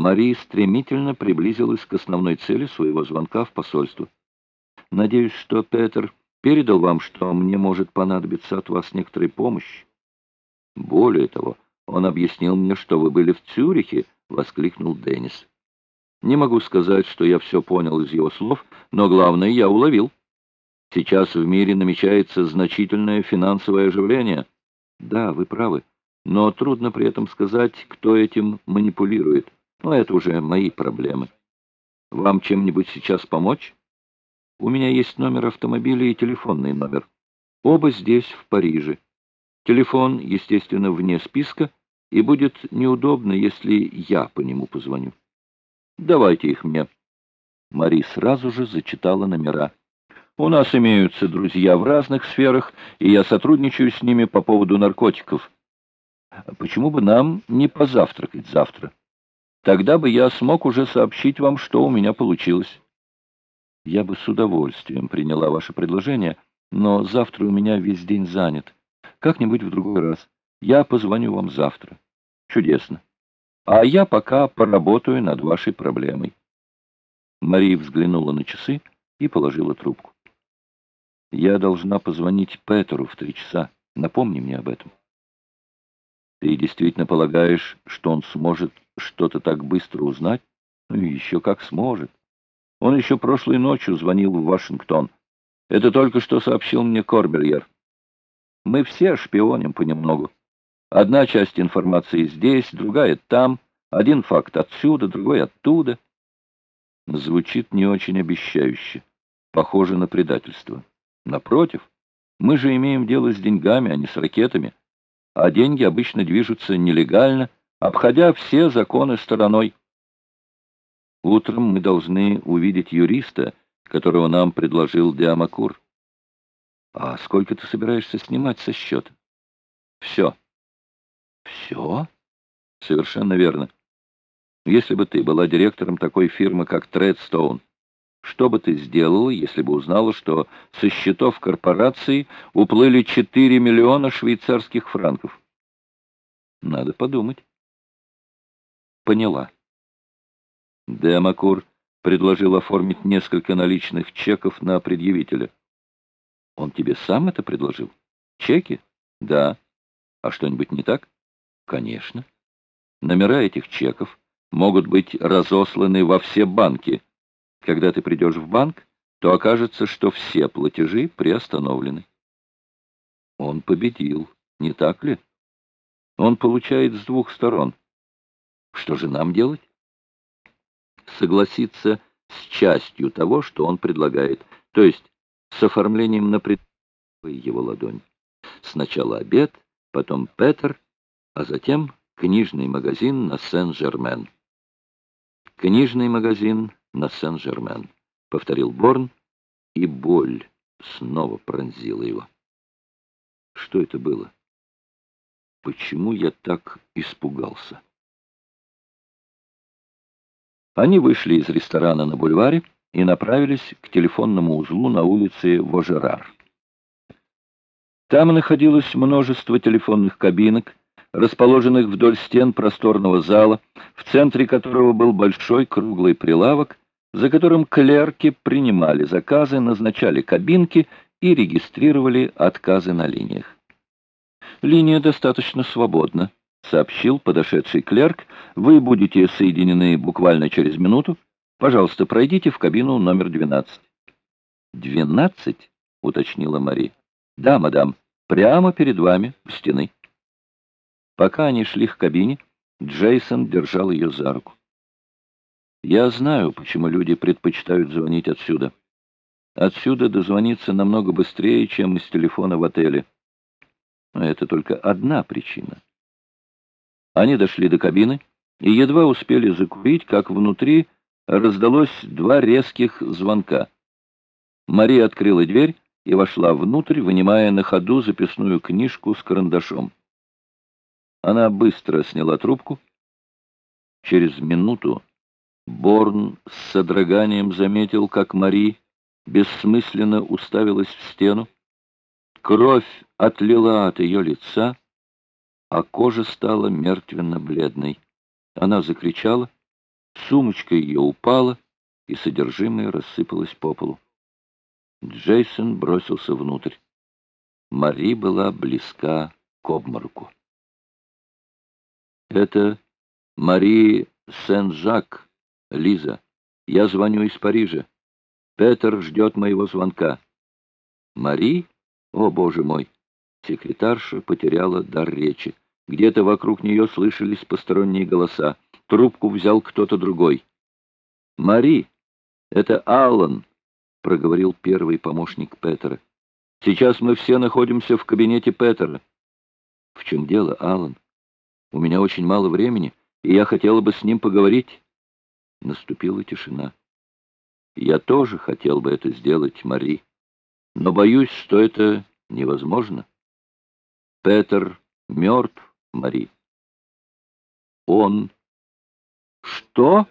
Мари стремительно приблизилась к основной цели своего звонка в посольство. «Надеюсь, что Петер передал вам, что мне может понадобиться от вас некоторая помощь. Более того, он объяснил мне, что вы были в Цюрихе», — воскликнул Деннис. «Не могу сказать, что я все понял из его слов, но главное я уловил. Сейчас в мире намечается значительное финансовое оживление. Да, вы правы, но трудно при этом сказать, кто этим манипулирует». Но это уже мои проблемы. Вам чем-нибудь сейчас помочь? У меня есть номер автомобиля и телефонный номер. Оба здесь, в Париже. Телефон, естественно, вне списка, и будет неудобно, если я по нему позвоню. Давайте их мне. Мари сразу же зачитала номера. У нас имеются друзья в разных сферах, и я сотрудничаю с ними по поводу наркотиков. Почему бы нам не позавтракать завтра? Тогда бы я смог уже сообщить вам, что у меня получилось. Я бы с удовольствием приняла ваше предложение, но завтра у меня весь день занят. Как-нибудь в другой раз. Я позвоню вам завтра. Чудесно. А я пока поработаю над вашей проблемой. Мария взглянула на часы и положила трубку. Я должна позвонить Петеру в три часа. Напомни мне об этом. Ты действительно полагаешь, что он сможет что-то так быстро узнать? Ну, еще как сможет. Он еще прошлой ночью звонил в Вашингтон. Это только что сообщил мне Корбельер. Мы все шпионим понемногу. Одна часть информации здесь, другая там. Один факт отсюда, другой оттуда. Звучит не очень обещающе. Похоже на предательство. Напротив, мы же имеем дело с деньгами, а не с ракетами а деньги обычно движутся нелегально, обходя все законы стороной. Утром мы должны увидеть юриста, которого нам предложил Диамакур. А сколько ты собираешься снимать со счета? Все. Все? Совершенно верно. Если бы ты была директором такой фирмы, как Тредстоун, что бы ты сделала, если бы узнала, что со счетов корпорации уплыли 4 миллиона швейцарских франков? Надо подумать. Поняла. Демакур предложил оформить несколько наличных чеков на предъявителя. Он тебе сам это предложил? Чеки? Да. А что-нибудь не так? Конечно. Номера этих чеков могут быть разосланы во все банки, когда ты придешь в банк, то окажется, что все платежи приостановлены. Он победил, не так ли? Он получает с двух сторон. Что же нам делать? Согласиться с частью того, что он предлагает, то есть с оформлением на пред... его ладонь. Сначала обед, потом Петер, а затем книжный магазин на Сен-Жермен. Книжный магазин на Сен-Жермен», — повторил Борн, и боль снова пронзила его. Что это было? Почему я так испугался? Они вышли из ресторана на бульваре и направились к телефонному узлу на улице Вожерар. Там находилось множество телефонных кабинок, расположенных вдоль стен просторного зала, в центре которого был большой круглый прилавок, за которым клерки принимали заказы, назначали кабинки и регистрировали отказы на линиях. «Линия достаточно свободна», — сообщил подошедший клерк. «Вы будете соединены буквально через минуту. Пожалуйста, пройдите в кабину номер 12». «12?» — уточнила Мари. «Да, мадам, прямо перед вами, у стены». Пока они шли к кабине, Джейсон держал ее за руку. Я знаю, почему люди предпочитают звонить отсюда. Отсюда дозвониться намного быстрее, чем из телефона в отеле. Но это только одна причина. Они дошли до кабины и едва успели закурить, как внутри раздалось два резких звонка. Мария открыла дверь и вошла внутрь, вынимая на ходу записную книжку с карандашом. Она быстро сняла трубку. Через минуту Борн с содроганием заметил, как Мари бессмысленно уставилась в стену. Кровь отлила от ее лица, а кожа стала мертвенно-бледной. Она закричала Сумочка ее упала, и содержимое рассыпалось по полу. Джейсон бросился внутрь. Мари была близка к обмороку. «Это Мари Сен-Жак, Лиза. Я звоню из Парижа. Петер ждет моего звонка». «Мари? О, боже мой!» Секретарша потеряла дар речи. Где-то вокруг нее слышались посторонние голоса. Трубку взял кто-то другой. «Мари, это Аллан», — проговорил первый помощник Петера. «Сейчас мы все находимся в кабинете Петера». «В чем дело, Аллан? У меня очень мало времени, и я хотела бы с ним поговорить». Наступила тишина. «Я тоже хотел бы это сделать, Мари, но боюсь, что это невозможно. Петер мертв». Мари. Он... Что?